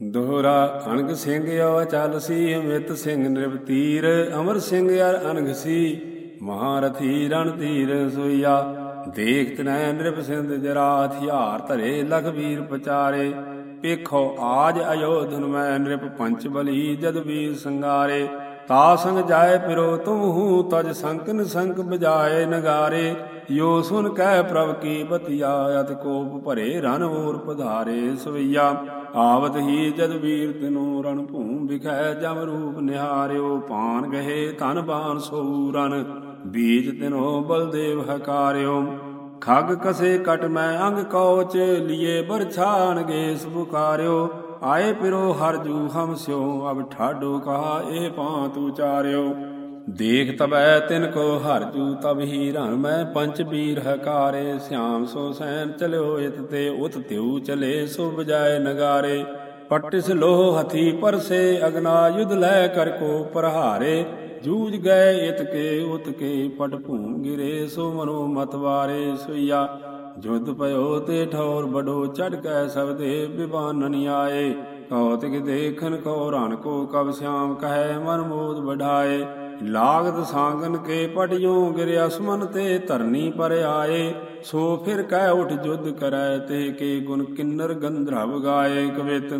ਦੋਹਰਾ ਅਣਗ ਸਿੰਘ ਆਵ ਚਲ ਸੀ ਅਮਿਤ ਸਿੰਘ ਨਿਰਵਤੀਰ, ਅਮਰ ਸਿੰਘ ਯਾਰ ਅਨਗ ਸੀ, ਮਹਾਰਥੀ ਰਣ ਤੀਰ ਸੋਈਆ। ਦੇਖਤ ਨੈ ਨਿਰਭ ਸਿੰਧ ਜਰਾ ਹਥਿਆਰ ਧਰੇ ਲਖਵੀਰ ਪਚਾਰੇ। ਪੇਖੋ ਆਜ ਅਯੋਧਨ ਮੈਂ ਨਿਰਭ ਪੰਚ ਬਲੀ, ਜਦ ਵੀਰ ਸੰਗਾਰੇ। ਤਾ ਸੰਗ ਜਾਏ ਪਿਰੋ ਤੁਮ ਹੂ ਤਜ ਸੰਕਨ ਸੰਕ ਬਜਾਏ ਨਗਾਰੇ। ਯੋ ਸੁਨ ਕਹਿ ਪ੍ਰਭ ਕੀ ਬਤਿਆ, ਅਤ ਕੋਪ ਭਰੇ, ਰਣ ਹੋਰ ਪਧਾਰੇ ਸਵਈਆ। ਆਵਤ ਹੀ ਜਦ ਵੀਰ ਤਿਨੋ ਰਣ ਭੂਮ ਵਿਖੈ ਜਮ ਰੂਪ ਨਿਹਾਰਿਓ ਪਾਨ ਗਏ ਤਨ ਬਾਨ ਸੋ ਰਣ ਬੀਜ ਤਿਨੋ ਬਲਦੇਵ ਹਕਾਰਿਓ। ਖਗ ਕਸੇ ਕਟ ਮੈਂ ਅੰਗ ਕੌਚ ਲਿਏ ਬਰਛਾਨ ਗੇਸ ਪੁਕਾਰਿਓ ਆਏ ਪਿਰੋ ਹਰ ਜੂ ਹਮ ਸਿਓ ਅਬ ਠਾਡੋ ਕਹਾ ਏ ਇਹ ਪਾਂਤ ਚਾਰਿਓ ਦੇਖ ਤਬੈ ਤਿਨ ਕੋ ਹਰ ਜੂ ਤਬ ਹੀ ਰਣ ਮੈਂ ਪੰਚ ਵੀਰ ਹਕਾਰੇ। ਸਿਆਮ ਸੋ ਸੈਨ ਚਲਿਓ ਇਤ ਤੇ, ਉਤ ਤਿਉ ਚਲੇ ਸੋ ਬਜਾਏ ਨਗਾਰੇ। ਪਟਿਸ ਲੋਹ ਹਥੀ ਪਰਸੇ ਅਗਨਾ ਯੁਧ ਲੈ ਕਰ ਕੋ ਪ੍ਰਹਾਰੇ। ਜੂਝ ਗਏ ਇਤ ਕੇ, ਉਤ ਕੇ ਪਟ ਭੂਮ ਗਿਰੇ, ਸੋ ਮਨੋ ਮਤਵਾਰੇ ਸੁਈਆ। ਜੁਦ ਪਇਓ ਤੇ ਠੌਰ ਬਡੋ, ਚੜ ਕੈ ਸਬਦੇ ਵਿਵਾਨਨ ਆਏ ਕੌਤਿਕ ਦੇਖਨ ਕੋ ਰਣ ਕੋ, ਕਬ ਸਿਆਮ ਕਹੈ ਮਨ ਮੋਦ ਵਢਾਏ। ਲਾਗਤ ਸਾੰਗਨ ਕੇ ਪਟਿਓ ਗਿਰਿ ਅਸਮਨ ਤੇ ਧਰਨੀ ਪਰ ਆਏ, ਸੋ ਫਿਰ ਕਹਿ ਉਠ ਜੁਦ ਕਰੈ ਤੇ ਕੇ ਗੁਣ ਕਿੰਨਰ ਗੰਧਰਵ ਗਾਏ ਕਵਿਤ।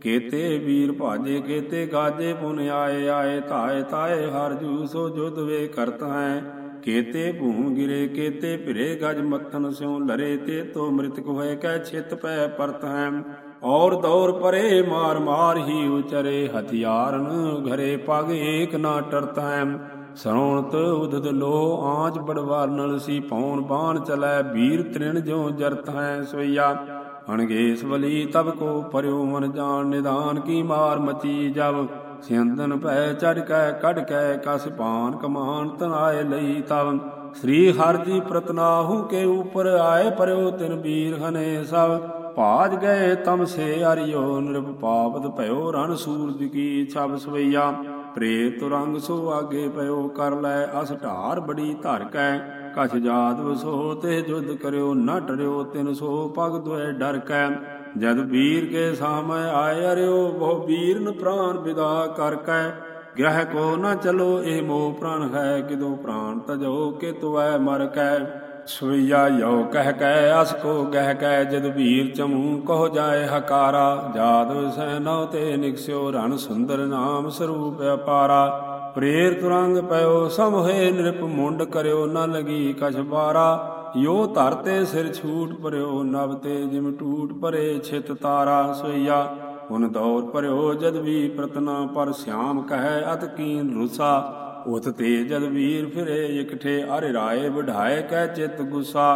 ਕੇਤੇ ਵੀਰ ਭਾਜੇ, ਕੇਤੇ ਗਾਜੇ ਪੁਨ ਆਏ ਆਏ ਧਾਏ ਤਾਏ ਹਰ ਜੂ ਸੋ ਜੁਦ ਵੇ ਕਰਤ ਹੈ। ਕੇਤੇ ਭੂ ਗਿਰੇ, ਕੇਤੇ ਭਿਰੇ ਗਜ ਮੱਥਨ ਸਿਉ ਲਰੇ, ਤੇ ਤੋ ਮ੍ਰਿਤਕ ਹੋਏ ਕਹਿ ਛਿਤ ਪੈ ਪਰਤ ਹੈ। ਔਰ ਦੌਰ ਪਰੇ ਮਾਰ ਮਾਰ ਹੀ ਉਚਰੇ ਹਥਿਆਰਨ, ਘਰੇ ਪਗ ਏਕ ਨਾ ਟਰਤ। ਹੈ ਸਰੋਣਤ ਉਦਦ ਲੋ ਆਂਚ ਬੜਵਾਰਨਲ ਸੀ ਪੌਣ ਬਾਣ ਚਲੈ ਵੀਰ ਤ੍ਰਿਣ ਜੋ ਜਰਤ ਹੈ ਅਣਗੇਸ ਬਲੀ ਤਬ ਕੋ ਪਰਿਓ ਮਨ ਜਾਣ, ਨਿਦਾਨ ਕੀ ਮਾਰ ਮਚੀ ਜਬ ਸਿਆੰਦਨ ਭੈ ਚੜ ਕੈ, ਕੜ ਕੈ, ਕਸ ਪਾਨ ਕਮਾਨ ਤਨਾਏ ਲਈ ਤਬ ਸ੍ਰੀ ਹਰਿ ਜੀ ਪ੍ਰਤਨਾਹੂ ਕੇ ਉਪਰ ਆਏ ਪਰਿਓ ਤਿਨ ਵੀਰ ਹਨੇ ਸਭ ਭਾਜ ਗਏ ਤਮ ਸੇ ਅਰਿਓ ਨਿਰਭ ਪਾਪਤ ਭਇਓ, ਰਣ ਸੂਰਜ ਕੀ ਛਬ ਸਵਈਆ। ਪ੍ਰੇਤ ਤੁਰੰਗ ਸੋ ਆਗੇ ਪਇਓ ਕਰ ਲੈ ਅਸ ਢਾਰ ਬੜੀ ਧਰ ਕੈ। ਕਛ ਜਾਤ ਵਸੋ ਤੇ ਜੁਦ ਕਰਿਓ, ਨ ਟਰਿਓ ਤਿਨ ਸੋ ਪਗ ਦੁਐ ਡਰ ਕੈ। ਜਦ ਵੀਰ ਕੇ ਸਾਹਮਣੇ ਆਏ, ਅਰਿਓ, ਬਹੁ ਵੀਰਨ ਪ੍ਰਾਨ ਵਿਦਾ ਕਰ ਕੈ। ਗ੍ਰਹਿ ਕੋ ਨਾ ਚਲੋ, ਇਹ ਮੋਹ ਪ੍ਰਾਨ ਹੈ, ਕਿਦੋ ਪ੍ਰਾਨ ਤਜੋ ਕੇ ਤੁਐ ਮਰ ਕੈ। ਸਵਈਆ ਯੋ ਕਹਿ ਕੈ, ਅਸ ਕੋ ਗਹਿ ਕੈ, ਜਦ ਵੀਰ ਚਮੂ ਕਹੋ ਜਾਏ ਹਕਾਰਾ। ਜਾਦਵ ਸੈਨੋ ਤੇ ਨਿਕਸਿਓ, ਰਣ ਸੁੰਦਰ ਨਾਮ ਸਰੂਪ ਅਪਾਰਾ। ਪ੍ਰੇਰ ਤੁਰੰਗ ਪਇਓ, ਸਮ ਹੋਏ ਨਿਰਪ ਮੁੰਡ ਕਰਿਓ, ਨ ਲਗੀ ਕਛ ਬਾਰਾ। ਯੋ ਧਰਤੇ ਸਿਰ ਛੂਟ ਪਰਿਓ ਨਵ ਤੇ ਜਿਮ ਟੂਟ ਪਰੇ ਛਿਤ ਤਾਰਾ। ਸੋਈਆ ਹੁਨ ਦੌਰ ਭਰਿਓ, ਜਦ ਵੀ ਪ੍ਰਤਨਾ ਪਰ ਸਿਆਮ ਕਹੈ, ਅਤ ਕੀਨ ਰੁਸਾ। ਉਤ ਤੇ ਜਦ ਵੀਰ ਫਿਰੇ, ਇਕਠੇ ਅਰ ਰਾਏ ਵਢਾਏ, ਕਹਿ ਚਿਤ ਗੁਸਾ।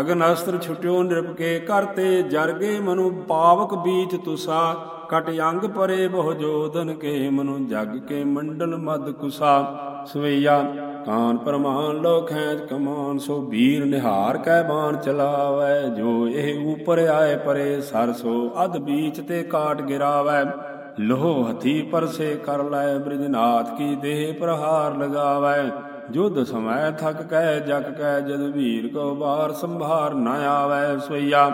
ਅਗਨ ਅਸਤਰ ਛੁਟਿਓ ਨਿਰਪਕੇ ਕਰਤੇ, ਜਰਗੇ ਮਨੁ ਪਾਵਕ ਬੀਜ ਤੁਸਾ। ਕਟ ਅੰਗ ਪਰੇ ਬਹੁ ਜੋਦਨ ਕੇ ਮਨੁ ਜਗ ਕੇ ਮੰਡਲ ਮਦ ਕੁਸਾ। ਸਵਈਆ, ਕਾਨ ਪਰਮਾਨ ਲੋ ਖੈਂਚ ਕਮਾਨ, ਸੋ ਵੀਰ ਨਿਹਾਰ ਕੈ ਬਾਣ ਚਲਾਵੈ। ਜੋ ਇਹ ਉਪਰ ਆਏ ਪਰੇ ਸਰਸੋ ਅਧ ਬੀਚ ਤੇ ਕਾਟ ਗਿਰਾਵੈ। ਲੋਹ ਹਥੀ ਪਰਸੇ ਕਰ ਲੈ ਬ੍ਰਿਜਨਾਥ ਕੀ ਦੇਹ ਪ੍ਰਹਾਰ ਲਗਾਵੈ। ਜੁਧ ਸਮੈ ਥਕ ਕੈ ਜਗ ਕੈ, ਜਦ ਵੀਰ ਕੋ ਬਾਰ ਸੰਭਾਰ ਨ ਆਵੈ। ਸੋਈਆ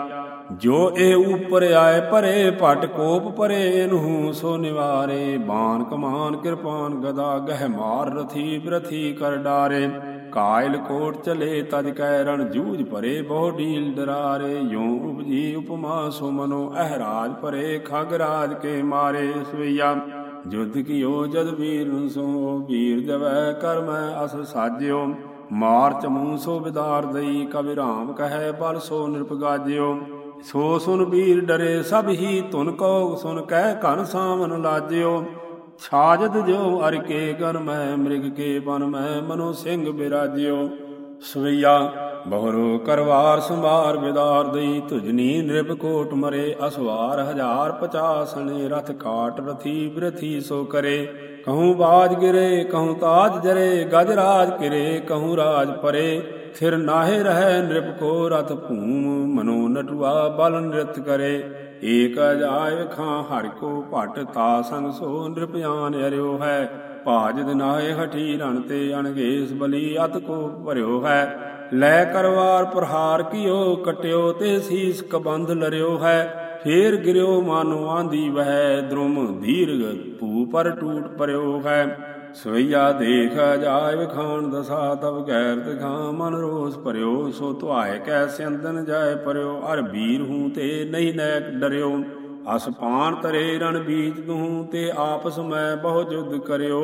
ਜੋ ਏ ਉਪਰ ਆਏ ਪਰੇ ਪਟ ਕੋਪ ਭਰੇ ਇਹਨੂੰ ਸੋ ਨਿਵਾਰੇ। ਬਾਣ ਕਮਾਨ ਕਿਰਪਾਨ ਗਦਾ ਗਹਿ ਮਾਰ ਰਥੀ ਬ੍ਰਥੀ ਕਰ ਡਾਰੇ। ਕਾਇਲ ਕੋਟ ਚਲੇ ਤਜ ਕੈ ਰਣ ਜੂਝ ਪਰੇ ਬਹੁ ਢੀਲ ਡਰਾਰੇ। ਯੋ ਉਪਜੀ ਉਪਮਾ ਸੋ ਮਨੋ ਅਹਰਾਜ ਭਰੇ, ਖਗ ਰਾਜ ਕੇ ਮਾਰੇ ਸਵਈਆ। ਜੁਧ ਕੀਓ ਜਦ ਵੀਰ ਸੋ, ਵੀਰ ਜਵੈ ਕਰਮੈ ਅਸ ਸਾਜਿਓ। ਮਾਰ ਮੂੰਹ ਸੋ ਵਿਦਾਰ ਦਈ ਕਵਿ ਰਾਮ ਕਹੈ ਬਲ ਸੋ ਨਿਰਪਗਾਜਿਓ ਸੋ ਸੁਨ ਵੀਰ ਡਰੇ ਸਭ ਹੀ ਧੁਨ ਕੋ, ਸੁਨ ਕਹਿ ਘਨ ਸਾਮਨ ਲਾਜਿਓ। ਛਾਜਦ ਜੋ ਅਰ ਕੇ ਗਨ ਮੈਂ, ਮ੍ਰਿਗ ਕੇ ਬਨ ਮੈਂ, ਮਨੋ ਸਿੰਘ ਬਿਰਾਜਿਓ। ਸਵਈਆ, ਬਹੁਰੋ ਕਰਵਾਰ ਸੰਭਾਰ ਵਿਦਾਰ ਦਈ ਤੁਜਨੀ ਨਿਰਭ ਕੋਟ ਮਰੇ, ਅਸਵਾਰ ਹਜ਼ਾਰ ਪਚਾਸਣੇ ਰਥ ਕਾਟ ਰਥੀ ਬ੍ਰਥੀ ਸੋ ਕਰੇ। ਕਹੂੰ ਬਾਜ ਗਿਰੇ, ਕਹੂੰ ਤਾਜ ਜਰੇ, ਗਜ ਰਾਜ ਕਿਰੇ ਕਹੂੰ ਰਾਜ ਪਰੇ। ਫਿਰ ਨਾਹੇ ਰਹਿ ਨਿਰਭ ਕੋ ਰਥ ਭੂਮ, ਮਨੋ ਨਟਵਾ ਬਲ ਨਿਰਤ ਕਰੇ। ਏਕ ਅਜਾਇ ਖਾਂ ਹਰਿ ਕੋ ਭਟ, ਤਾ ਸੰਗ ਸੋ ਨਿਰਭਿਆਨ ਅਰਿਓ ਹੈ। ਭਾਜਦ ਨਾਹੇ ਹਠੀ ਰਣ ਤੇ ਅਣਗੇਸ ਬਲੀ ਅਤ ਕੋ ਭਰਿਓ ਹੈ। ਲੈ ਕਰਵਾਰ ਪ੍ਰਹਾਰ ਕੀਓ, ਕਟਿਓ ਤੇ ਸੀਸ ਕਬੰਧ ਲਰਿਓ ਹੈ। ਫੇਰ ਗਿਰਿਓ ਮਾਨੋ ਆਂਦੀ ਵਹਿ, ਦ੍ਰੁਮ, ਦੀਰਘ, ਭੂ ਪਰ ਟੂਟ ਪਰਿਓ ਹੈ। ਸਵਈਆ ਦੇਖ ਜਾਇ ਖਾਨ ਦਸਾ, ਤਬ ਗੈਰ ਦਿਖਾ ਮਨ ਰੋਸ ਭਰਿਓ, ਸੋ ਧੁਆਏ ਕੈ ਸਿੰਦਨ ਜਾਏ ਪਰਿਓ ਅਰ ਵੀਰ ਹੂੰ ਤੇ ਨਹੀਂ ਨੈਕ ਡਰਿਓ। ਅਸਪਾਨ ਤਰੇ ਰਣ ਬੀਜ ਤੂੰ ਤੇ ਆਪਸ ਮੈਂ ਬਹੁ ਜੁਦ ਕਰਿਓ।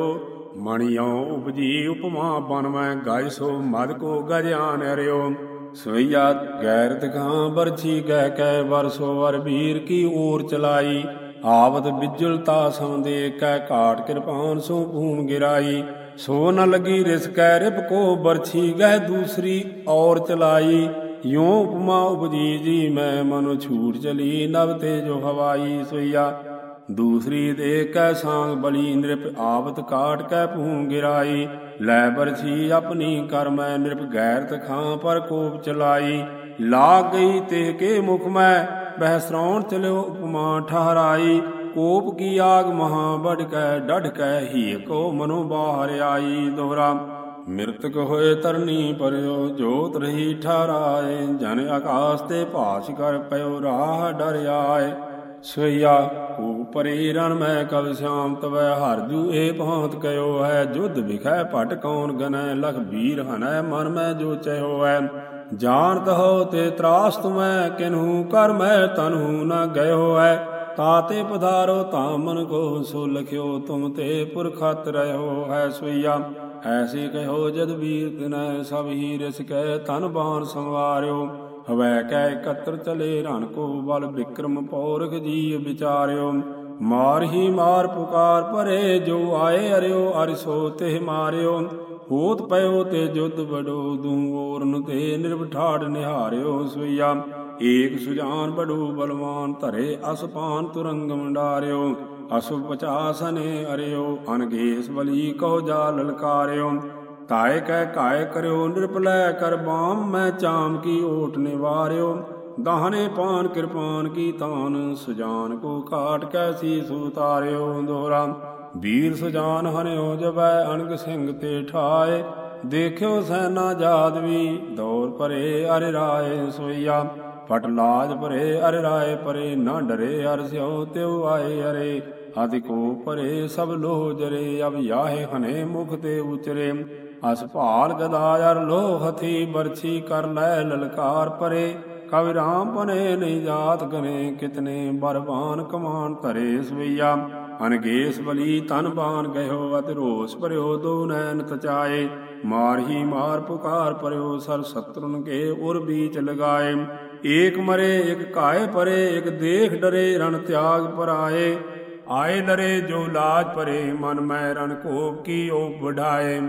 ਮਣਿਓ ਉਪਜੀ ਉਪਮਾ ਬਨ ਮੈਂ, ਗਾਇ ਸੋ ਮਦ ਕੋ ਗਜਾਨ ਹਰਿਓ ਸਵਈਆ ਗੈਰ ਦਿਖਾ ਬਰਛੀ ਗਹਿ ਕੈ ਵਰਸੋ ਅਰ ਵੀਰ ਕੀ ਓਰ ਚਲਾਈ। ਆਵਤ ਬਿਜਲਤਾ ਸਮਦੇ ਕੈ ਘਾਟ ਕਿਰਪਾਨ ਸੋ ਭੂਮ ਗਿਰਾਈ, ਸੋ ਨ ਲਗੀ ਰਿਸ ਰਿਪ ਕੋ ਬਰਛੀ, ਗਹਿ ਦੂਸਰੀ ਔਰ ਚਲਾਈ। ਯੋ ਉਪਮਾ ਉਪਜੀ ਜੀ ਮੈਂ ਮਨੁ ਛੂਟ ਚਲੀ, ਨਵ ਤੇ ਜੋ ਹਵਾਈ ਸੋਈਆ। ਦੂਸਰੀ ਦੇ ਕੈ ਸਾੰਗ ਬਲੀ ਨਿਰਪ, ਆਵਤ ਕਾਟ ਕੈ ਭੂਮ ਗਿਰਾਈ। ਲੈ ਬਰਛੀ ਆਪਣੀ ਕਰ ਮੈਂ ਨਿਰਪ, ਗੈਰਤ ਖਾਂ ਪਰ ਕੋਪ ਚਲਾਈ। ਲਾ ਗਈ ਤੇ ਕੇ ਮੁਖ ਮੈਂ ਬਹਿ ਸਰਾਉਣ ਚਲਿਓ ਉਪਮਾ ਠਹਰਾਈ, ਕੋਪ ਕੀ ਆਗ ਮਹਾ ਬੜ ਕੈ, ਡਢ ਹੀ ਕੋ ਮਨੋ ਬਾਹਰ ਆਈ ਦੋਹਰਾ। ਮਿਰਤਕ ਹੋਏ ਤਰਨੀ ਪਰਿਓ, ਜੋਤ ਰਹੀ ਠਹਰਾਏ, ਜਨ ਆਕਾਸ ਤੇ ਭਾਸ ਕਰ ਪਇਓ, ਰਾਹ ਡਰ ਆਏ। ਸੋਈਆ ਕੋ ਪਰੇ ਰਣ ਮੈਂ ਕਵ ਸ਼ਾਮ ਤਵੈ, ਹਰ ਜੂ ਏ ਭਾਂਤ ਕਯੋ ਹੈ, ਜੁਧ ਵਿਖੈ ਭਟ ਕੌਣ ਗਨੈ, ਲਖ ਵੀਰ ਹਨੈ, ਮਨ ਮੈਂ ਜੋ ਚਯੋ ਹੈ। ਜਾਣਤ ਹੋ ਤੇ ਤਰਾਸ ਤੁਮੈ, ਕਿਨਹੂ ਕਰ ਮੈਂ ਤਨਹੂ ਨ ਗਇਓ ਹੈ ਤਾਤੇ ਪਧਾਰੋ ਤਾਮਨ ਕੋ ਸੋ ਲਖਿਓ, ਤੁਮ ਤੇ ਪੁਰਖਤ ਰਹਿਓ ਹੈ ਸੋਈਆ ਐਸੀ ਕਹਿਓ ਜਦ ਵੀਰ ਤਿਨੈ, ਸਭ ਹੀ ਰਿਸ ਕੈ ਤਨ ਬਾਣ ਸੰਵਾਰਿਓ। ਹਵੈ ਕੈ ਇਕੱਤਰ ਚਲੇ ਰਣ ਕੋ ਬਲ ਵਿਕਰਮ ਪੌਰਖ ਜੀ ਵਿਚਾਰਿਓ। ਮਾਰ ਹੀ ਮਾਰ ਪੁਕਾਰ ਭਰੇ, ਜੋ ਆਏ ਅਰਿਓ, ਅਰਿਸੋ ਤੇ ਮਾਰਿਓ। ਹੋਤ ਪਇਓ ਤੇ ਜੁਦ ਬੜੋ ਦੂ, ਓਰਨ ਤੇ ਨਿਰਭਠਾੜ ਨਿਹਾਰਿਓ ਸੁਈਆ ਏਕ ਸੁਜਾਨ ਬੜੋ ਬਲਵਾਨ ਧਰੇ ਅਸਪਾਨ ਤੁਰੰਗ ਮੰਡਾਰਿਓ ਅਸੁ ਪਚਾਸਨੇ ਅਰਿਓ ਅਨਗੇਸ ਬਲੀ ਕਹੋ ਜਾ ਲਲਕਾਰਿਓ। ਤਾਏ ਕਹਿ ਕਾਇ ਕਰਿਓ, ਨਿਰਪਲੈ ਕਰ ਬਾਮ, ਮੈਂ ਚਾਮ ਕੀ ਓਟ ਨਿਵਾਰਿਓ। ਦਾਹਨੇ ਪਾਨ ਕਿਰਪਾਨ ਕੀ ਤਾਨ, ਸੁਜਾਨ ਕੋ ਕਾਟ ਕੈ ਸੀ ਸੁਤਾਰਿਓ ਦੋਰਾ ਵੀਰ ਸੁਜਾਨ ਹਰਿਓ ਜਬੈ ਅਣਗ ਸਿੰਘ ਤੇ ਠਾਏ। ਦੇਖਿਓ ਸੈਨਾ ਜਾਦਵੀ ਦੌਰ ਭਰੇ ਅਰਿ ਰਾਏ ਸੋਈਆ। ਫਟ ਲਾਜ ਭਰੇ ਅਰਿ ਰਾਏ ਪਰੇ, ਨਾ ਡਰੇ ਅਰ ਸਿਓ ਤਿਉ ਆਏ ਅਰੇ। ਆਦਿ ਕੋ ਭਰੇ, ਸਭ ਲੋਹ ਜਰੇ, ਅਬ ਯਾਹੇ ਹਨੇ ਮੁਖ ਤੇ ਉਚਰੇ। ਅਸ ਭਾਲ ਗਦਾਇਰ ਲੋਹ ਹਥੀ ਬਰਛੀ ਕਰ ਲੈ ਲਲਕਾਰ ਪਰੇ। ਕਵਿ ਰਾਮ ਬਨੇ ਨਹੀਂ ਜਾਤ ਗਨੇ, ਕਿਤਨੇ ਬਰਵਾਨ ਕਮਾਨ ਧਰੇ ਸਵਈਆ। ਅਨਗੇਸ ਬਲੀ ਤਨ ਬਾਨ ਗਇਓ ਅਤ ਰੋਸ ਭਰਿਓ ਦੋ ਨੈਣ ਤਚਾਏ ਮਾਰ ਹੀ ਮਾਰ ਪੁਕਾਰ ਪਰਿਓ ਸਰ ਸਤਰਨ ਕੇ ਉਰ ਬੀਚ ਲਗਾਏ। ਏਕ ਮਰੇ, ਇਕ ਕਾਏ ਪਰੇ, ਇਕ ਦੇਖ ਡਰੇ ਰਣ ਤਿਆਗ ਪਰਾਏ। ਆਏ ਡਰੇ ਜੋ ਲਾਜ ਪਰੇ ਮਨ ਮੈਂ ਰਣ ਕੋਪ ਕੀ ਓ ਵਢਾਏ।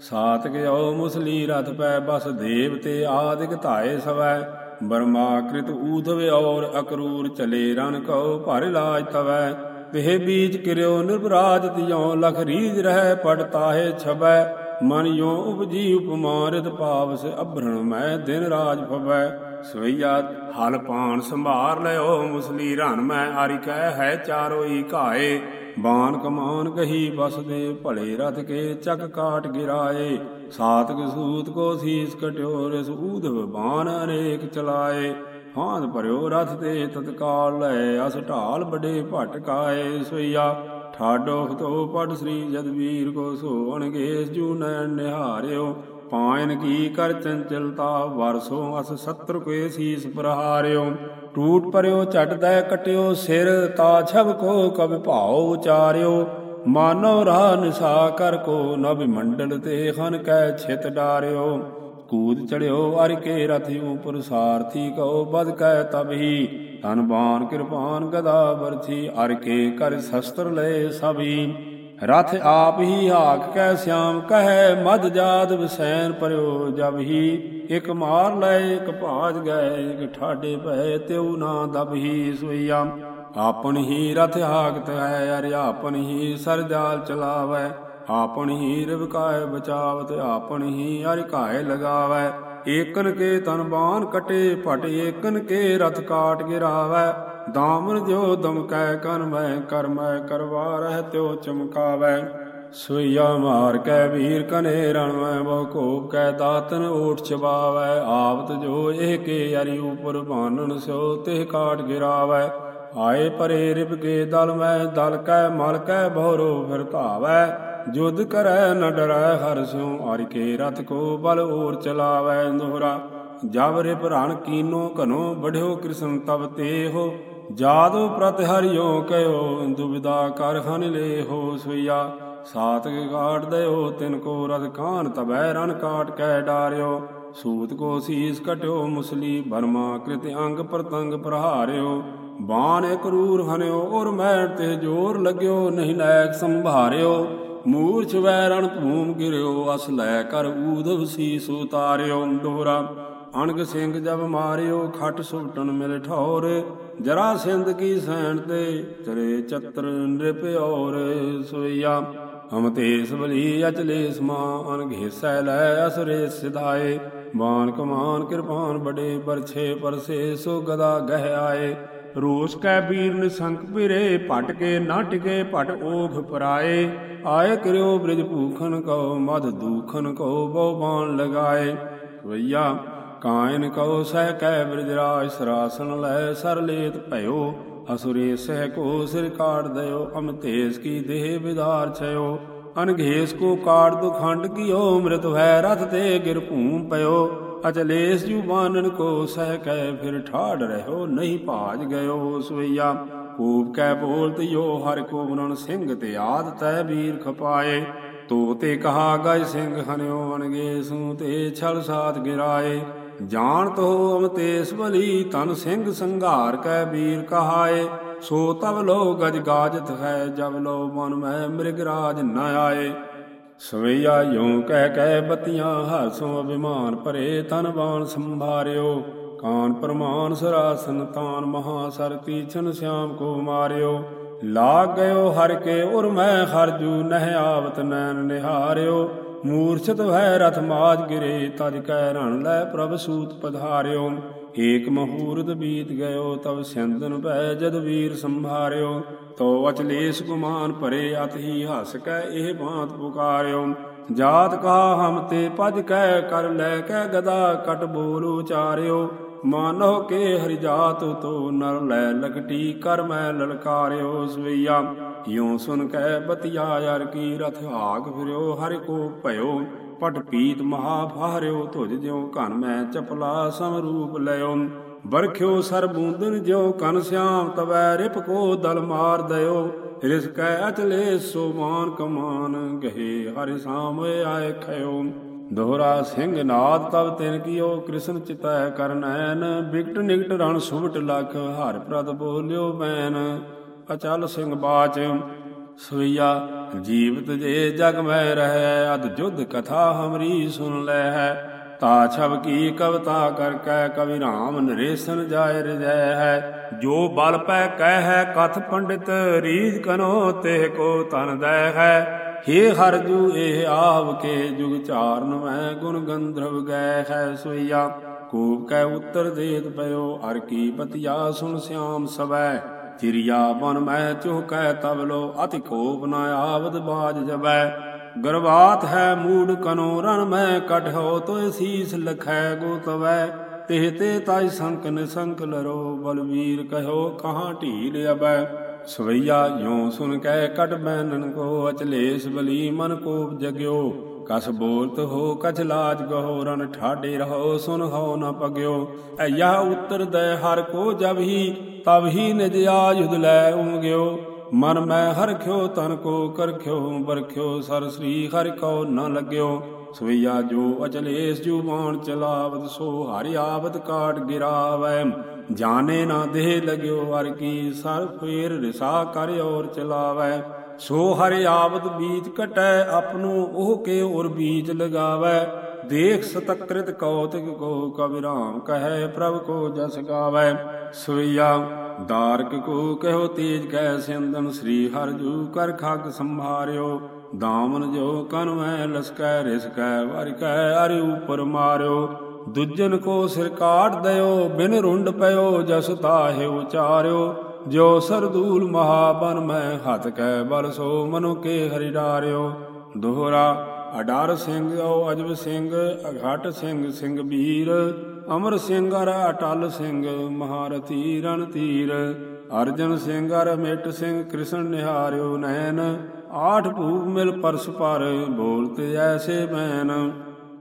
ਸਾਤ ਗਿਓ ਮੁਸਲੀ ਰਥ ਪੈ, ਬਸ ਦੇਵ ਤੇ ਆਦਿਕ ਧਾਏ ਸਵੈ। ਬਰਮਾ ਕ੍ਰਿਤ ਊਧਵ ਔਰ ਅਕਰੂਰ ਚਲੇ ਰਣ ਕਉ, ਭਰ ਲਾਜ ਤਵੈ। ਤਿਹ ਬੀਜ ਕਿਰਿਓ ਨਿਰਭਰਾਜ ਤਿਉ ਲਖ ਰੀਜ ਰਹਿ ਪੜ ਤਾਹੇ ਛਬੈ, ਮਨ ਯੋ ਉਪਜੀ ਉਪਮਾਰਿਤ ਪਾਵਸ ਅਭਰਣ ਮੈਂ ਦਿਨ ਰਾਜ ਫਬੈ ਸਵਈਆ ਹਲ ਪਾਣ ਸੰਭਾਰ ਲਿਓ ਮੁਸਲੀ ਰਨ ਮੈਂ ਆਰੀ ਕਹਿ ਹੈ ਚਾਰੋਈ ਘਾਏ। ਬਾਣ ਕਮਾਨ ਕਹੀ ਬਸ ਭਲੇ ਰਥ ਕੇ ਚੱਕ ਕਾਟ ਗਿਰਾਏ। ਸਾਤਕ ਸੂਤ ਕੋ ਸੀਸ ਕਟਿਓ ਰਿਸ ਊਧਵ ਬਾਣ ਅਨੇਕ ਚਲਾਏ। ਫਾਂਦ ਭਰਿਓ ਰਥ ਤੇ ਤਤਕਾਲ ਲੈ ਅਸ ਢਾਲ ਬੜੇ ਭਟਕਾਏ ਸੋਈਆ। ਠਾਡੋ ਤੋ ਪੜ ਸ੍ਰੀ ਜਦਵੀਰ ਕੋ ਸੋ ਅਣਗੇਸ ਜੂ ਨਿਹਾਰਿਓ। ਪਾਇਨ ਕੀ ਕਰ ਚੰਚਲਤਾ ਵਰਸੋ ਅਸ ਸਤਰ ਕੋਏ ਸੀਸ ਪ੍ਰਹਾਰਿਓ। ਟੂਟ ਪਰਿਓ ਝਟ ਕਟਿਓ ਸਿਰ ਤਾ ਛਬ ਕੋ ਕਬ ਭਾਉ ਉਚਾਰਿਓ। ਮਾਨੋ ਰਾਹ ਨਿਸਾ ਕਰ ਕੋ ਨਭ ਮੰਡਲ ਤੇ ਹਨ ਕੈ ਛਿਤ ਡਾਰਿਓ। ਕੂਦ ਚੜਿਓ ਅਰ ਕੇ ਰਥ ਉਪਰ ਸਾਰਥੀ ਕਉ ਬਦ ਕੈ ਤਬ ਹੀ। ਤਨ ਬਾਣ ਕਿਰਪਾਨ ਗਦਾ ਵਰਥੀ ਅਰ ਕੇ ਕਰ ਸ਼ਸਤਰ ਲਏ ਸਭੀ। ਰਥ ਆਪ ਹੀ ਹਾਕ ਕੈ ਸਿਆਮ, ਕਹੈ ਮਦ ਜਾਦ ਵਸੈਨ ਪਰਿਓ ਜਬ ਹੀ। ਇਕ ਮਾਰ ਲਏ ਇਕ ਭਾਜ ਗਏ ਇਕ ਠਾਡੇ ਭੈ ਤਿਉ ਨਾ ਦਬ ਹੀ ਸੋਈਆ। ਆਪਨ ਹੀ ਰਥ ਹਾਕਤ ਹੈ, ਅਰ ਆਪਨ ਹੀ ਸਰਜਾਲ ਚਲਾਵੈ। ਆਪਨ ਹੀ ਰਵਕਾਇ ਬਚਾਵਤ ਆਪਨ ਹੀ ਅਰ ਕਾਇ ਲਗਾਵੈ। ਏਕਨ ਕੇ ਤਨ ਬਾਨ ਕਟੇ ਭਟ ਏਕਨ ਕੇ ਰਥ ਕਾਟ ਗਿਰਾਵੈ। ਦਾਮਨ ਜੋ ਦਮਕੈ ਕਨ ਕਰਮੈ ਕਰਵਾ ਰਹਿ ਤਿਉ ਚਮਕਾਵੈ। ਸੁਈਆ ਮਾਰ ਕੈ ਵੀਰ ਕਨੇ ਰਣ ਬਹੁ ਕੋਪ ਕੈ ਦਾਤਨ ਓਠ ਚਬਾਵੈ। ਆਪਤ ਜੋ ਇਹ ਕੇ ਅਰੀ ਉਪਰ ਬਾਨਨ ਸੋ ਤਿਹ ਕਾਟ ਗਿਰਾਵੈ। ਆਏ ਪਰੇ ਰਿਪ ਕੇ ਦਲ ਮੈਂ ਦਲ ਕੈ ਮਲ ਕੈ ਬਹਰੋ ਫਿਰ ਧਾਵੈ ਜੁਦ ਕਰੈ ਨ ਡਰੈ ਹਰ ਸਿਉ ਹਰਿ ਕੇ ਰਥ ਕੋ ਬਲ ਔਰ ਚਲਾਵੈ ਦੋਹਰਾ। ਜਬ ਰਿਪ ਰਣ ਕੀਨੋ ਘਨੋ ਬਢਿਓ ਕ੍ਰਿਸ਼ਨ ਤਬ ਤੇ ਹੋ ਜਾਦੋ ਪ੍ਰਤ ਹਰਿਓ ਕਹਿਓ ਦੁਬਿਦਾ ਕਰ ਖਨ ਲੇ ਹੋ ਸੋਈਆ ਕਾਟ ਦਇਓ, ਤਿਨ ਕੋ ਰਥ ਕਾਨ ਤਬੈ ਰਨ ਕਾਟ ਕੈ ਡਾਰਿਓ। ਸੂਤ ਕੋ ਸੀਸ ਕਟਿਓ, ਮੁਸਲੀ ਬਰਮਾ ਕ੍ਰਿਤ ਅੰਗ ਪ੍ਰਤੰਗ ਪ੍ਰਹਾਰਿਓ। ਬਾਣ ਇਕ ਰੂਰ ਹਨਿਓ, ਔਰ ਮੈਂ ਤੇ ਜੋਰ ਲਗਿਓ, ਨਹੀਂ ਲਾਇਕ ਸੰਭਾਰਿਓ। ਮੂਰਛ ਵੈ ਰਣ ਭੂਮ ਗਿਰਿਓ, ਅਸ ਲੈ ਕਰ ਊਦਵ ਸੀਸ ਉਤਾਰਿਓ ਦੋਹਰਾ ਅਣਗ ਸਿੰਘ ਜਬ ਮਾਰਿਓ, ਖੱਟ ਸੁਟਣ ਮਿਲ ਠੌਰ। ਜਰਾ ਸਿੰਧ ਕੀ ਸੈਣ ਤੇ ਤਰੇ ਚਤਰ ਨ੍ਰਿਪ ਔਰ ਸੋਈਆ ਹਮ ਤੇਸ ਬਲੀ ਅਚਲੇ ਸਮਾ ਅਨਘੇਸੈ ਲੈ ਅਸਰੇ ਸਿਧਾਏ। ਬਾਨ ਕਮਾਨ ਕਿਰਪਾਨ ਬੜੇ ਪਰਛੇ ਪਰਸੇ, ਸੋ ਗਦਾ ਗਹਿ ਆਏ। ਰੋਸ ਕੈ ਵੀਰ ਨਿਸੰਕ ਪਿਰੇ ਭਟ ਕੇ ਨਾ ਟਿਕੇ, ਭਟ ਓਖ ਪਰਾਏ। ਆਏ ਕਰਿਓ ਬ੍ਰਿਜ ਭੂਖਨ ਕਉ, ਮਦ ਦੂਖਨ ਕਉ, ਬਹੁ ਬਾਣ ਲਗਾਏ। ਵਈਆ ਕਾਇਨ ਕਉ, ਸਹਿ ਕੈ ਬ੍ਰਿਜ ਰਾਜ ਸਰਾਸਨ ਲੈ, ਸਰ ਲੇਤ ਭਇਓ ਅਸੁਰੇ ਸਹਿ ਕੋ ਸਿਰ ਕਾੜ ਦਇਓ ਅਮਤੇਸ ਕੀ ਦੇਹ ਵਿਦਾਰ ਛਇਓ। ਅਨਘੇਸ ਕੋ ਕਾੜ ਦੁਖੰਡ ਕੀਓ, ਮ੍ਰਿਤ ਹੈ ਰਥ ਤੇ ਗਿਰ ਭੂਮ ਪਇਓ। ਅਚਲੇਸ ਜੂ ਬਾਨਨ ਕੋ ਸਹਿ ਕੈ ਫਿਰ ਠਾੜ ਰਹਿਓ, ਨਹੀਂ ਭਾਜ ਗਇਓ ਸਵਈਆ। ਕੂਪ ਕੈ ਬੋਲਤ ਯੋ ਹਰ ਕੋ ਬਨਨ ਸਿੰਘ ਤੇ ਆਦ ਤੈ ਵੀਰ ਖਪਾਏ। ਤੋ ਤੇ ਕਹਾ ਗਜ ਸਿੰਘ, ਹਨਿਓ ਅਣਗੇ ਸੂ ਤੇ ਛਲ ਸਾਥ ਗਿਰਾਏ। ਜਾਣ ਤੋ ਅਮਤੇਸ ਭਲੀ ਤਨ ਸਿੰਘ ਸੰਘਾਰ ਕੈ ਵੀਰ ਕਹਾਏ। ਸੋ ਤਬ ਲੋ ਗਜ ਗਾਜਤ ਹੈ ਜਬ ਲੋ ਮਨ ਮੈਂ ਮ੍ਰਿਗ ਰਾਜ ਨ ਆਏ। ਸਵਈਆ ਯੋਂ ਕਹਿ ਕਹਿ ਬਤੀਆਂ ਹਰਸੋਂ ਅਭਿਮਾਨ ਭਰੇ ਤਨ ਬਾਣ ਸੰਭਾਰਿਓ। ਕਾਨ ਪਰਮਾਨ ਸਰਾਸਨ ਤਾਨ ਮਹਾ ਸਰ ਤੀਛਨ ਸਿਆਮ ਕੋ ਮਾਰਿਓ। ਲਾਗ ਗਇਓ ਹਰ ਕੇ ਉਰ ਮੈਂ ਹਰਜੂ ਨਹਿ ਆਵਤ ਨੈਣ ਨਿਹਾਰਿਓ। ਮੂਰਛਤ ਹੈ ਰਥ ਮਾਜ ਗਿਰੇ, ਤਜ ਕੈ ਰਣ ਲੈ ਪ੍ਰਭ ਸੂਤ ਪਧਾਰਿਓ। ਏਕ ਮਹੂਰਤ ਬੀਤ ਗਇਓ ਤਬ ਸਿੰਦਨ ਭੈ ਜਦ ਵੀਰ ਸੰਭਾਰਿਓ। ਤੋ ਅਚਲੇਸ ਗੁਮਾਨ ਭਰੇ ਅਤ ਹੀ ਹੱਸ ਕੈ ਇਹ ਬਾਤ ਪੁਕਾਰਿਓ। ਜਾਤ ਕਹਾ ਹਮ ਤੇ ਭਜ ਕੈ ਕਰ ਲੈ ਕੈ ਗਦਾ ਕਟ ਬੋਲ ਉਚਾਰਿਓ। ਮਾਨੋ ਕੇ ਹਰਿ ਜਾਤ ਤੋ ਨਰ ਲੈ ਲਗਟੀ ਕਰ ਮੈਂ ਲਲਕਾਰਿਓ ਸਵਈਆ। ਯੂੰ ਸੁਨ ਕੈ ਬਤਿਆ ਯਰ ਕੀ ਰਥ ਹਾਗ ਫਿਰਿਓ, ਹਰਿ ਕੋ ਭਇਓ। ਪਟ ਪੀਤ ਮਹਾ ਫਾਰਿਓ, ਤੁਜ ਜਿਉ ਘਨ ਮੈਂ ਚਪਲਾ ਸਮਰੂਪ ਲਿਓ ਬਰਖਿਓ ਸਰ ਬੂੰਦਨ ਜਿਉ ਕਨ ਸਿਆਮ ਤਵੈ ਰਿਪ ਕੋ ਦਲ ਮਾਰ ਦਇਓ। ਰਿਸ ਕੈ ਅਚਲੇ ਸੋ ਮਾਨ ਕਮਾਨ ਗਹੇ ਹਰਿ ਸਾਮੇ ਆਏ ਖਇਓ। ਦੋਹਰਾ ਸਿੰਘ ਨਾਦ ਤਬ ਤਿਨ ਕੀਓ, ਕ੍ਰਿਸ਼ਨ ਚਿਤੈ ਕਰਨੈਨ ਬਿਕਟ ਨਿਕਟ ਰਣ ਸੁਭਟ ਲਖ, ਹਰ ਪ੍ਰਦ ਬੋਲਿਓ ਬੈਨ। ਅਚਲ ਸਿੰਘ ਬਾਚ, ਸਵਈਆ, ਜੀਵਤ ਜੇ ਜਗ ਮੈਂ ਰਹਿ ਅਦ ਜੁਧ ਕਥਾ ਹਮਰੀ ਸੁਨ ਲੈ ਹੈ ਤਾ ਛਬ ਕੀ ਕਵਤਾ ਕਰ ਕੈ ਕਵੀ ਰਾਮ ਨਰੇਸਨ ਜਾਇ ਰਜੈ ਹੈ। ਜੋ ਬਲ ਪੈ ਕਹਿ ਹੈ, ਕਥ ਪੰਡਿਤ ਰੀਜ ਕਨੋ ਤੇ ਕੋ ਤਨ ਦੈ ਹੈ। ਹੇ ਹਰ ਇਹ ਆਵ ਕੇ ਜੁਗ ਚਾਰਨ ਮੈਂ ਗੁਣ ਗੰਧਰਵ ਗੈ ਹੈ ਸੋਈਆ। ਕੂਪ ਕੈ ਉੱਤਰ ਦੇਤ ਪਇਓ, ਹਰ ਕੀ ਪਤਿਆ ਸੁਨ ਸਿਆਮ ਸਵੈ। ਚਿਰਿਆ ਬਨ ਮੈਂ ਚੁਹਕੈ ਤਬ ਲੋ ਅਤਿ ਕੋਪ ਨਾ ਆਵਦ ਬਾਜ ਜਬੈ ਗਰਬਾਤ ਹੈ ਮੂੜ ਕਨੋ ਰਣ ਮੈਂ ਕਟਹੋ ਤੋਇ ਸੀਸ ਲਖੈ ਗੋਤਵੈ ਤਿਹ ਤੇ ਤਾਈ ਸੰਕ ਨਿਸੰਕ ਲਰੋ ਬਲਵੀਰ ਕਹਿਓ ਕਹਾਂ ਢੀਲ ਅਬੈ। ਸਵਈਆ ਯੋਂ ਸੁਨ ਕੈ ਕਟ ਬੈਨਨ ਕੋ ਅਚਲੇਸ ਬਲੀ ਮਨ ਕੋਪ ਜਗਿਓ। ਕਸ ਬੋਲਤ ਹੋ ਕਛ ਲਾਜ ਗਹੋ ਰਨ ਠਾਡੇ ਰਹੋ ਸੁਨ ਹੋ ਨ ਪਗਿਓ। ਐਯਾ ਉੱਤਰ ਦੇ ਹਰ ਕੋ ਜਬ ਹੀ ਤਬ ਹੀ ਨਿਜ ਆਯੁਧ ਲੈ ਉਮਗਿਓ ਮਨ ਮੈਂ ਹਰਖਿਓ ਤਨ ਕੋ ਕਰਖਿਓ ਬਰਖਿਓ ਸਰ ਸ੍ਰੀ ਹਰਿ ਕੋ ਨ ਲਗਿਓ। ਸਵਈਆ ਜੋ ਅਚਲੇਸ ਜੁਬਾਨ ਚਲਾਵਤ, ਸੋ ਹਰਿ ਆਵਤ ਕਾਟ ਗਿਰਾਵੈ। ਜਾਣੇ ਨਾ ਦੇਹ ਲਗਿਓ, ਹਰ ਕੀ ਸਰ ਫੇਰ ਰਿਸਾ ਕਰ ਔਰ ਚਲਾਵੈ। ਸੋ ਹਰਿ ਆਵਤ ਬੀਜ ਕਟੈ ਆਪਨੋ ਉਹ ਕੇ ਔਰ ਬੀਜ ਲਗਾਵੈ। ਦੇਖ ਸਤਕ੍ਰਿਤ ਕੌਤਿਕ ਕੋ ਕਬਿ ਕਹੈ ਪ੍ਰਭ ਕੋ ਜਸ ਗਾਵੈ। ਸਵਈਆ, ਦਾਰਕ ਕੋ ਕਹਿਓ ਤੇਜ ਕੈ ਸਿੰਦਨ ਸ੍ਰੀ ਹਰਿ ਜੂ ਕਰ ਖਗ ਸੰਭਾਰਿਓ। ਦਾਮਨ ਜੋ ਕਨ ਲਸਕੈ ਰਿਸਕੈ, ਵਰ ਅਰਿ ਉਪਰ ਮਾਰਿਓ। ਦੁਜਨ ਕੋ ਸਿਰ ਕਾਟ ਦਇਓ ਬਿਨ ਰੁੰਡ ਪਇਓ, ਜਸ ਤਾਹੇ ਉਚਾਰਿਓ। ਜੋ ਸਰਦੂਲ ਮਹਾਬਨ, ਮੈਂ ਹੱਥ ਕੈ ਬਲ ਸੋ, ਮਨੁ ਕੇ ਹਰਿ ਡਾਰਿਓ। ਦੋਹਰਾ ਅਡਾਰ ਸਿੰਘ ਓ ਅਜਬ ਸਿੰਘ, ਅਘਟ ਸਿੰਘ ਸਿੰਘ ਵੀਰ ਅਮਰ ਸਿੰਘ ਅਰ ਅਟਲ ਸਿੰਘ ਮਹਾਰਥੀ ਰਣ ਧੀਰ ਅਰਜਨ ਸਿੰਘ ਅਰ ਮਿਟ ਸਿੰਘ, ਕ੍ਰਿਸ਼ਨ ਨਿਹਾਰਿਓ ਨੈਣ। ਆਠ ਭੂਪ ਮਿਲ ਪਰਸ ਪਰ ਬੋਲਤੇ ਐਸੇ ਬੈਨ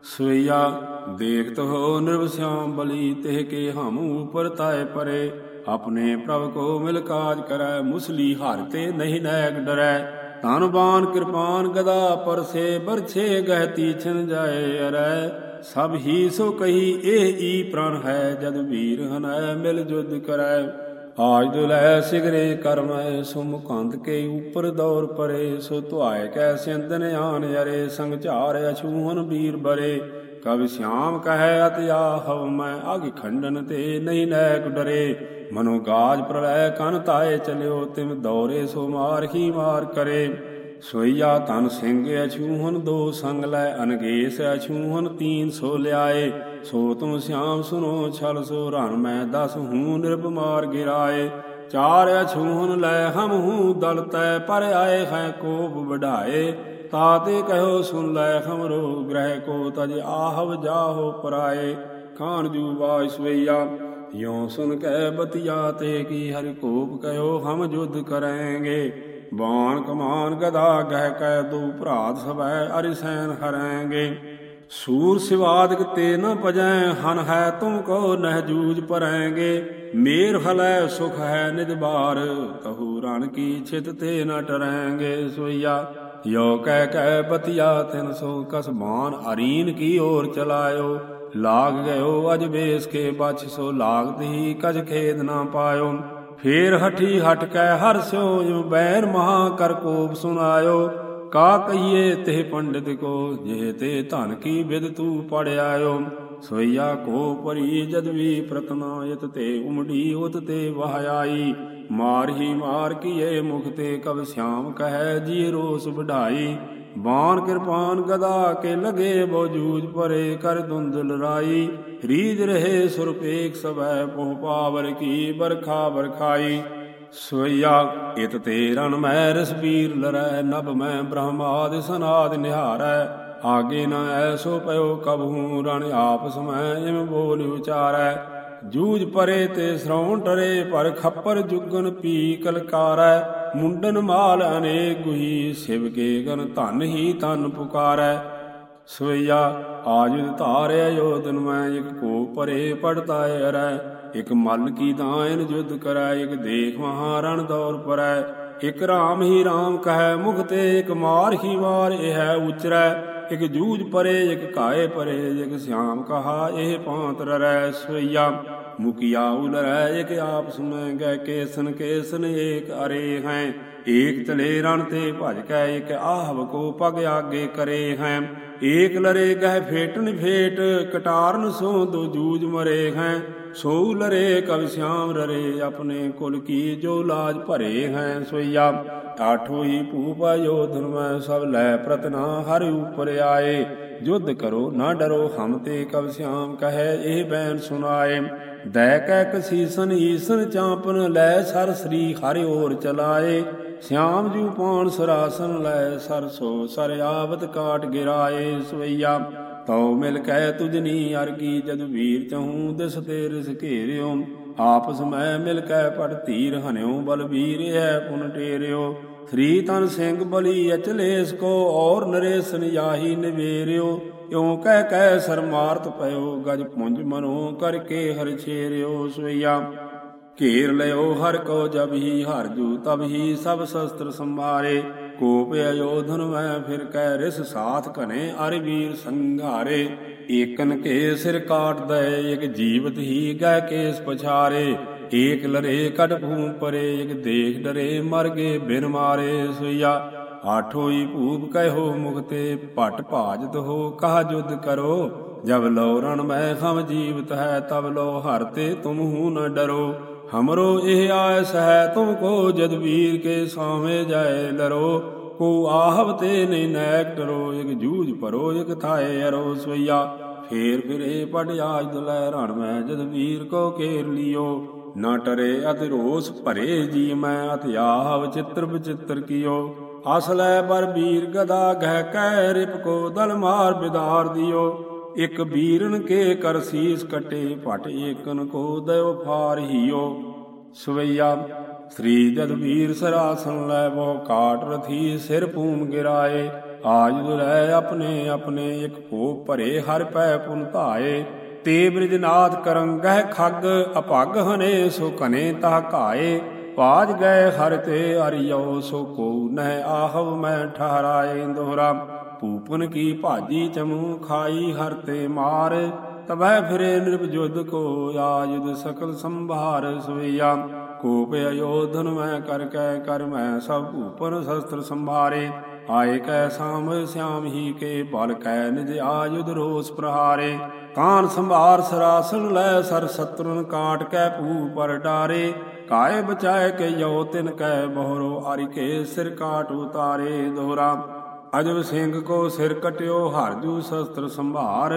ਸਵਈਆ, ਦੇਖਤ ਹੋ ਨਿਰਵਸਿਆਮ ਬਲੀ, ਤਿਹ ਕੇ ਹਮ ਉਪਰ ਤਾਏ ਪਰੇ। ਆਪਣੇ ਪ੍ਰਭ ਕੋ ਮਿਲ ਕਾਜ ਕਰੈ, ਮੁਸਲੀ ਹਰ ਤੇ ਨਹੀਂ ਨੈਕ ਡਰੈ। ਤਨ ਕਿਰਪਾਨ ਗਦਾ ਪਰਸੇ ਬਰਛੇ ਗਹਿ ਤੀਛਨ ਜਾਏ ਅਰੈ। ਸਭ ਹੀ ਸੋ ਕਹੀ ਇਹ ਈ ਪ੍ਰਣ ਹੈ, ਜਦ ਵੀਰ ਹਨੈ ਮਿਲ ਜੁਦ ਕਰੈ। ਆਜ ਦੁਲੈ ਸਿਗਰੇ ਕਰਮੈ ਸੁਮ ਕੇ ਉਪਰ ਦੌਰ ਪਰੇ। ਸੋ ਧੁਆਏ ਕੈ ਸਿੰਦਨ ਆਨ ਅਰੇ ਸੰਗ ਅਛੂਹਨ ਵੀਰ ਬਰੇ। ਕਵਿ ਸ਼ਾਮ ਕਹੈ ਅਤਿਆ ਹਵ ਮੈਂ ਅਗ ਖੰਡਨ ਤੇ ਨਹੀਂ ਨੈਕ ਡਰੇ। ਮਨੋਗਾਜ ਪ੍ਰਲੈ ਕਨ ਤਾਏ ਚਲਿਓ ਤਿਮ ਦੌਰੇ ਸੋ ਮਾਰ ਹੀ ਮਾਰ ਕਰੇ। ਸੋਈਆ ਤਨ ਸਿੰਘ ਅਛੂਹਨ, ਦੋ ਸੰਗ ਲੈ ਅਨਗੇਸ ਅਛੂਹਨ, ਤੀਨ ਸੋ ਲਿਆਏ। ਸੋ ਤੁਮ ਸਿਆਮ ਸੁਨੋ, ਛਲ ਸੋ ਰਣ ਮੈਂ ਦਸ ਹੂੰ, ਨਿਰਭ ਮਾਰ ਗਿਰਾਏ। ਚਾਰ ਅਛੂਹਨ ਲੈ ਹਮ ਹੂੰ, ਦਲ ਤੈ ਪਰ ਆਏ, ਹੈ ਕੋਪ ਵਢਾਏ। ਤਾਤੇ ਕਹਿਓ ਸੁਨ ਲੈ ਹਮਰੋ, ਗ੍ਰਹਿ ਕੋ ਤਜ ਆਹਵ ਜਾਹੋ ਪਰਾਏ। ਕਾਨ ਜੂ ਵਾਇਸਵਈਆ ਯੋ ਸੁਨ ਕਹਿ ਬਤਿਆ ਤੇ ਕੀ ਹਰਿ ਕੋਪ ਕਹਿਓ ਹਮ ਜੁਧ ਕਰਾਂਗੇ। ਬਾਣ ਕਮਾਨ ਗਦਾ ਗਹਿ ਕੈ, ਦੂ ਭਰਾਤ ਸਵੈ ਅਰਿ ਸੈਨ ਹਰਾਂਗੇ। ਸੂਰ ਸਿਵਾਦਕ ਤੇ ਨ ਪਜੈ ਹਨ ਹੈ ਤੁਮ ਕੋ ਨਹਿ ਜੂਜ ਪਰੈਂਗੇ। ਮੇਰ ਹਲੈ ਸੁਖ ਹੈ ਨਿਜ ਬਾਰ ਕਹੂ ਰਣ ਕੀ ਛਿਤ ਤੇ ਨ ਟਰੈਂਗੇ ਸੋਈਆ। ਯੋ ਕਹਿ ਕਹਿ ਬਤਿਆ, ਤਿਨ ਸੋ ਕਸਮਾਨ ਅਰੀਨ ਕੀ ਔਰ ਚਲਾਇਓ। ਲਾਗ ਗਇਓ ਅਜ ਬੇਸ ਕੇ ਬਚ ਸੋ ਲਾਗਤ ਹੀ ਕਜ ਖੇਦ ਨਾ ਪਾਇਓ। ਫੇਰ ਹਠੀ ਹਟ ਕੈ ਹਰ ਸਿਓ ਜੋ ਬੈਰ ਮਹਾ ਕਰ ਕੋਪ ਸੁਨਾਇਓ ਕਾ ਕਹੀਏ ਤੇ ਪੰਡਿਤ ਕੋ, ਜੇ ਤੇ ਧਨ ਕੀ ਵਿਦ ਤੂ ਪੜ ਆਇਓ ਸੋਈਆ ਕੋ ਪਰੀ, ਜਦ ਵੀ ਪ੍ਰਤਨਾ ਯਤ ਤੇ ਉਮੜੀ, ਉਤ ਤੇ ਵਹ ਆਈ ਮਾਰ ਹੀ ਮਾਰ ਕੀਏ ਮੁਖ ਤੇ, ਕਬ ਸਿਆਮ ਕਹੈ ਜੀ ਰੋਸ ਵਢਾਈ। ਬਾਣ ਕਿਰਪਾਨ ਗਦਾ ਕੇ ਲਗੇ ਬੋਜੂਜ ਪਰੇ ਕਰ ਦੁੰਦਲ ਰਾਈ ਰੀਜ ਰਹੇ ਸੁਰਪੇਖ ਸਵੈ ਪੋਹ ਪਾਵਰ ਕੀ ਬਰਖਾ ਬਰਖਾਈ ਸੋਈਆ ਇਤ ਤੇ ਰਣ ਮੈ ਰਸਬੀਰ ਲਰੈ, ਨਭ ਮੈਂ ਬ੍ਰਹਮਾਦ ਸਨਾਦ ਨਿਹਾਰੈ। ਆਗੇ ਨ ਐਸੋ ਪਇਓ ਕਬਹੂ, ਰਣ ਆਪਸ ਮੈਂ ਇਮ ਬੋਲ ਵਿਚਾਰੈ ਜੂਝ ਪਰੇ ਤੇ ਸ਼ਰਉਣ ਟਰੇ ਪਰ ਖੱਪਰ ਜੁਗਨ ਪੀ ਕਲਕਾਰੈ। ਮੁੰਡਨ ਮਾਲ ਅਨੇਕ ਗੁਹੀ ਸਿਵ ਕੇ ਗਨ ਧਨ ਹੀ ਧਨ ਪੁਕਾਰੈ। ਸਵਈਆ ਆਜੁਦ ਧਾਰਿਆ ਯੋਧਨ ਮੈਂ ਇਕ ਕੋ ਪਰੇ ਪੜਤਾ ਅਰੈ ਇਕ ਮਲ ਕੀ ਦਾਇਨ ਜੁਦ ਕਰੈ, ਇਕ ਦੇਖ ਮਹਾ ਰਣ ਦੌਰ ਪਰੈ। ਇਕ ਰਾਮ ਹੀ ਰਾਮ ਕਹੈ, ਮੁਖ ਤੇ ਇਕ ਮਾਰ ਹੀ ਮਾਰ, ਇਹ ਉਚਰੈ। ਇਕ ਜੂਜ ਪਰੇ, ਇਕ ਕਾਏ ਪਰੇ ਇਕ ਸਿਆਮ ਕਹਾ, ਇਹ ਪਾਂਤ ਰਰੈ ਸਵਈਆ। ਮੁਕਿਆ ਉਲਰੈ ਇਕ ਆਪਸ ਮੈਂ ਗੈ ਕੇਸਨ ਕੇਸਨ ਏਕ ਅਰੇ ਹੈ। ਏਕ ਚਲੇ ਰਣ ਤੇ ਭਜ ਕੈ ਇਕ ਆਹਵ ਕੋ ਪਗ ਆਗੇ ਕਰੇ ਹੈ। ਏਕ ਲਰੇ ਗਹਿ ਫੇਟਨ ਫੇਟ, ਕਟਾਰਨ ਸੋ ਦੋ ਜੂਜ ਮਰੇ ਹੈ। ਸੋ ਲਰੇ ਕਵ ਸਿਆਮ ਰਰੇ, ਆਪਣੇ ਕੁਲ ਕੀ ਜੋ ਲਾਜ ਭਰੇ ਹੈ ਸੋਇਆ ਆਠੋ ਹੀ ਭੂਪ ਯੋਧਨ ਮੈਂ, ਸਭ ਲੈ ਪ੍ਰਤਨਾ ਹਰ ਉਪਰ ਆਏ। ਜੁਧ ਕਰੋ, ਨਾ ਡਰੋ ਹਮ ਤੇ ਕਵ ਸਿਆਮ ਕਹੈ, ਇਹ ਬੈਨ ਸੁਨਾਏ ਦੈ ਕੈ ਕਸੀਸਨ ਈਸਨ ਚਾਂਪਨ, ਲੈ ਸਰ ਸ੍ਰੀ ਹਰਿ ਔਰ ਚਲਾਏ। ਸਿਆਮ ਜੂ ਪਾਣ ਸਰਾਸਨ, ਲੈ ਸਰਸੋ ਸਰ ਆਵਤ ਕਾਟ ਗਿਰਾਏ ਸਵਈਆ ਤਉ ਮਿਲ ਕੈ ਤੁਜਨੀ ਅਰਗੀ, ਜਦ ਵੀਰ ਚਹੂ ਦਿਸ ਤੇ ਰਿਸ ਘੇਰਿਓ। ਆਪਸ ਮੈਂ ਮਿਲ ਕੈ ਪੜ ਧੀਰ ਹਨਿਓ, ਬਲ ਵੀਰ ਪੁਨ ਟੇਰਿਓ। ਸ੍ਰੀ ਤਨ ਸਿੰਘ ਬਲੀ ਅਚਲੇਸ ਕੋ, ਔਰ ਨਰੇਸ਼ ਨਿਆਹੀ ਨਿਵੇਰਿਓ। ਇਉ ਕਹਿ ਕਹਿ ਸਰਮਾਰਤ ਪਇਓ, ਗਜ ਪੁੰਜ ਮਨੋ ਕਰਕੇ ਹਰ ਛੇਰਿਓ ਸਵਈਆ ਘੇਰ ਲਿਓ ਹਰ ਕੋ ਜਬ ਹੀ ਹਰ ਜੂ, ਤਬ ਹੀ ਸਭ ਸ਼ਸਤਰ ਸੰਭਾਰੇ ਕੋਪ ਅਯੋਧਨ ਵੈ ਫਿਰ ਕਹਿ ਰਿਸ ਸਾਥ ਘਨੇ ਅਰ ਵੀਰ ਸੰਘਾਰੇ। ਏਕਨ ਕੇ ਸਿਰ ਕਾਟ ਦਏ, ਇਕ ਜੀਵਤ ਹੀ ਗੈ ਕੇਸ ਪਛਾਰੇ। ਏਕ ਲਰੇ ਕਟ ਭੂਮ ਪਰੇ, ਇਕ ਦੇਖ ਡਰੇ ਮਰ ਗਏ ਬਿਨ ਮਾਰੇ। ਸੁਈਆ ਆਠੋ ਭੂਪ ਕਹਿਓ ਮੁਖ ਤੇ ਭਾਜਤ ਹੋ ਕਹਾ ਜੁਦ ਕਰੋ। ਜਬ ਲੋ ਰਣ ਮੈਂ ਹਮ ਜੀਵਤ ਹੈ, ਤਬ ਲੋ ਹਰ ਤੇ ਤੁਮ ਹੂ ਨ ਡਰੋ। ਹਮਰੋ ਇਹ ਆਇਸ ਹੈ ਤੁਮ ਕੋ ਜਦ ਵੀਰ ਕੇ ਸਾਵੇਂ ਜਾਏ ਲਰੋ ਕੋ ਆਹਵ ਤੇ ਨੇ ਨੈਕ ਡਰੋ ਇਕ ਜੂਝ ਭਰੋ ਇਕ ਥਾਏ ਫੇਰ ਫਿਰੇ ਪੜ ਆਜ ਦਲੈ ਰਣ ਮੈਂ ਜਦ ਵੀਰ ਕੋ ਕੇਰ ਲਿਓ ਨਾ ਟਰੇ ਅਤ ਰੋਸ ਭਰੇ ਜੀ ਮੈਂ ਅਤ ਆਹਵ ਚਿੱਤਰ ਬਚਿੱਤਰ ਕੀਓ ਅਸਲੈ ਬਰ ਵੀਰ ਗਦਾ ਗਹਿ ਕੈ ਰਿਪ ਕੋ ਦਲ ਮਾਰ ਬਿਦਾਰ ਦਿਓ ਇਕ ਬੀਰਨ ਕੇ ਕਰ ਸੀਸ ਕਟੇ, ਭਟ ਏਕਨ ਕੋ ਦਇਓ ਫਾਰ ਹੀਓ। ਸਵਈਆ, ਸ੍ਰੀ ਜਦਵੀਰ ਸਰਾਸਨ ਲੈ ਬਹੁ ਕਾਟ ਰਥੀ ਸਿਰ ਪੂਮ ਗਿਰਾਏ। ਆਜ ਦੁਰੈ ਆਪਣੇ ਆਪਣੇ, ਇੱਕ ਭੋ ਭਰੇ ਹਰ ਪੈ ਪੁਨ ਧਾਏ। ਤੇ ਬ੍ਰਿਜਨਾਥ ਕਰੰਗਹਿ ਖੱਗ, ਅਭਗ ਹਨੇ ਸੋ ਕਨੇ ਤਾ ਘਾਏ। ਪਾਜ ਗਏ ਹਰ ਤੇ ਅਰਿਓ ਸੋ ਕੋ ਨਹਿ ਆਹਵ, ਮੈਂ ਠਹਰਾਏ ਦੋਹਰਾ ਪੂਪਨ ਕੀ ਭਾਜੀ ਚਮੂ ਖਾਈ ਹਰ ਤੇ ਮਾਰ। ਤਬੈ ਫਿਰੇ ਨਿਰਭਜੁਦ ਕੋ ਆਯੁਧ, ਸਕਲ ਸੰਭਾਰ ਸੋਈਆ ਕੋਪ ਅਯੋਧਨ, ਮੈਂ ਕਰ ਕੈ ਕਰ, ਮੈਂ ਸਭ ਭੂਪਨ ਸ਼ਸਤਰ ਸੰਭਾਰੇ। ਆਏ ਕੈ ਸਾਮ ਸਿਆਮ ਹੀ ਕੇ, ਬਲ ਕੈ ਨਿਜ ਆਯੁਧ ਰੋਸ ਪ੍ਰਹਾਰੇ। ਕਾਨ ਸੰਭਾਰ ਸਰਾਸਨ ਲੈ, ਸਰ ਸਤਰਨ ਕਾਟ ਕੈ ਭੂ ਪਰ ਡਾਰੇ। ਕਾਏ ਬਚਾਏ ਕੇ ਯੋ ਤਿਨ ਕੈ ਬਹਰੋ ਅਰਿਕੇ ਸਿਰ ਕਾਟ ਉਤਾਰੇ ਦੋਹਰਾ ਅਜਬ ਸਿੰਘ ਕੋ ਸਿਰ ਕਟਿਓ ਹਰਜੂ ਸ਼ਸਤਰ ਸੰਭਾਰ।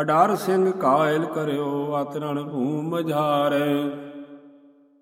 ਅਡਾਰ ਸਿੰਘ ਕਾਇਲ ਕਰਿਓ ਅਤਰਣ ਭੂਮ ਝਾਰ।